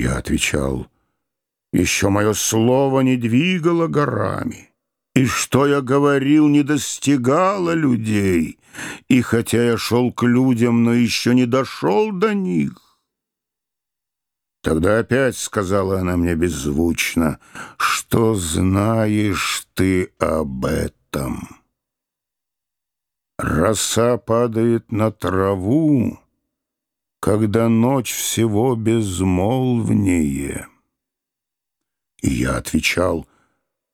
я отвечал, еще мое слово не двигало горами, и что я говорил, не достигало людей, и хотя я шел к людям, но еще не дошел до них. Тогда опять сказала она мне беззвучно, что знаешь ты об этом. Роса падает на траву, когда ночь всего безмолвнее. И я отвечал,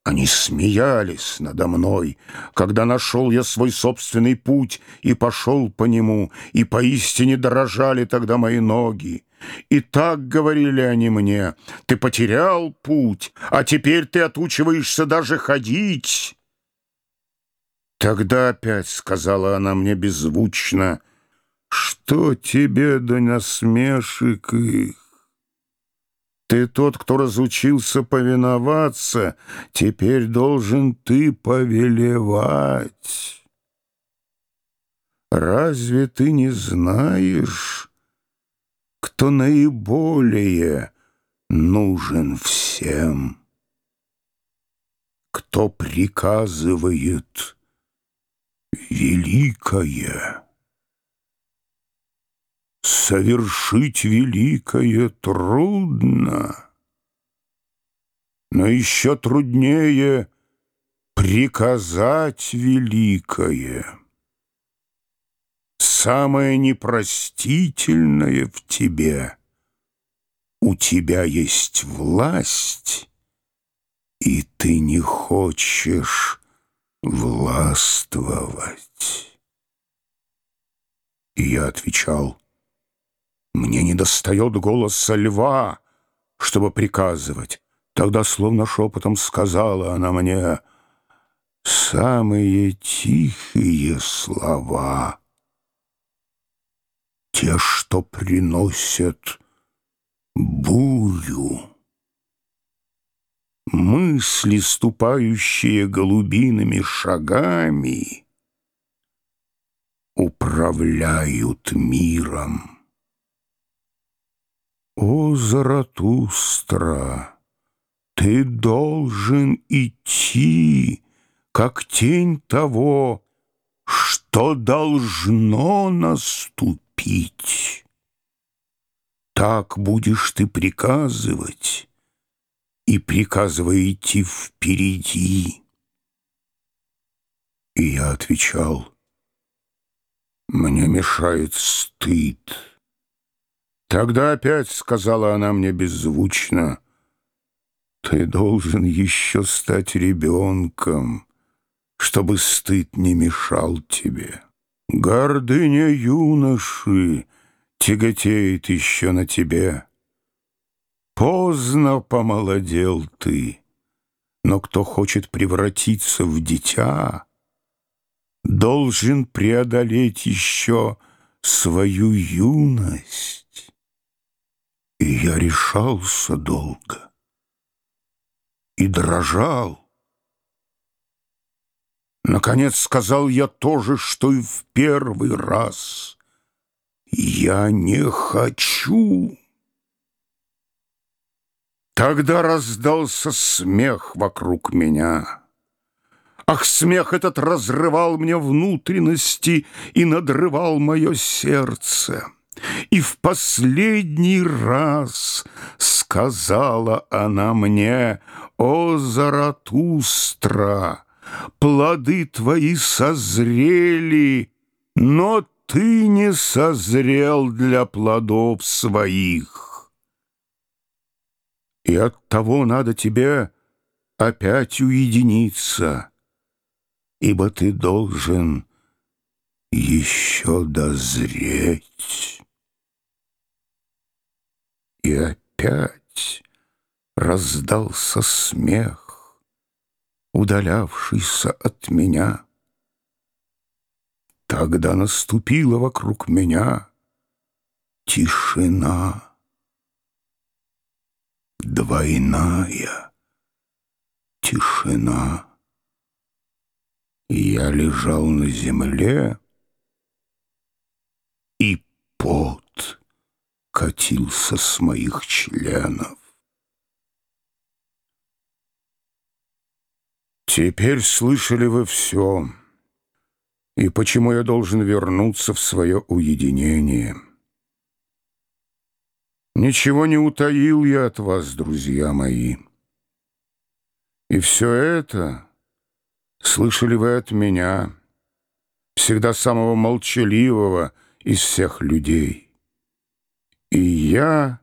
они смеялись надо мной, когда нашел я свой собственный путь и пошел по нему, и поистине дорожали тогда мои ноги. И так говорили они мне, ты потерял путь, а теперь ты отучиваешься даже ходить. Тогда опять сказала она мне беззвучно, что тебе до насмешек их? Ты тот, кто разучился повиноваться, теперь должен ты повелевать. Разве ты не знаешь, кто наиболее нужен всем? Кто приказывает великое? Совершить великое трудно, но еще труднее приказать великое. Самое непростительное в тебе — у тебя есть власть, и ты не хочешь властвовать. И я отвечал — мне не достает голоса льва, чтобы приказывать. Тогда словно шепотом сказала она мне самые тихие слова, те, что приносят бурю. Мысли, ступающие голубиными шагами, управляют миром. «О, Заратустра, ты должен идти, как тень того, что должно наступить. Так будешь ты приказывать, и приказывая идти впереди». И я отвечал, «Мне мешает стыд». Тогда опять сказала она мне беззвучно, «Ты должен еще стать ребенком, чтобы стыд не мешал тебе. Гордыня юноши тяготеет еще на тебе. Поздно помолодел ты, но кто хочет превратиться в дитя, должен преодолеть еще свою юность». Я решался долго и дрожал. Наконец сказал я то же, что и в первый раз. Я не хочу. Тогда раздался смех вокруг меня. Ах, смех этот разрывал мне внутренности и надрывал мое сердце. И в последний раз сказала она мне, «О, Заратустра, плоды твои созрели, но ты не созрел для плодов своих. И от того надо тебе опять уединиться, ибо ты должен еще дозреть». И опять раздался смех, удалявшийся от меня. Тогда наступила вокруг меня тишина, двойная тишина. Я лежал на земле, и пот катился с моих членов. Теперь слышали вы все, и почему я должен вернуться в свое уединение. Ничего не утаил я от вас, друзья мои. И все это слышали вы от меня, всегда самого молчаливого из всех людей. И я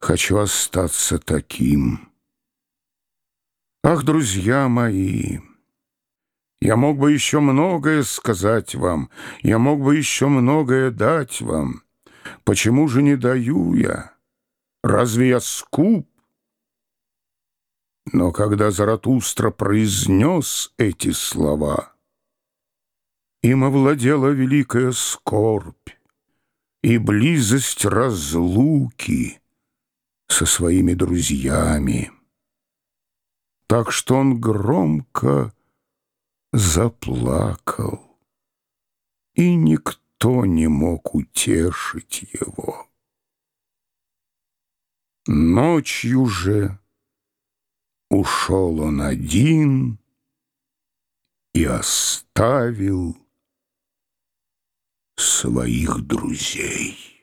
хочу остаться таким. Ах, друзья мои, я мог бы еще многое сказать вам, я мог бы еще многое дать вам. Почему же не даю я? Разве я скуп? Но когда Заратустра произнес эти слова, им овладела великая скорбь и близость разлуки со своими друзьями так что он громко заплакал, и никто не мог утешить его. Ночью же ушел он один и оставил своих друзей.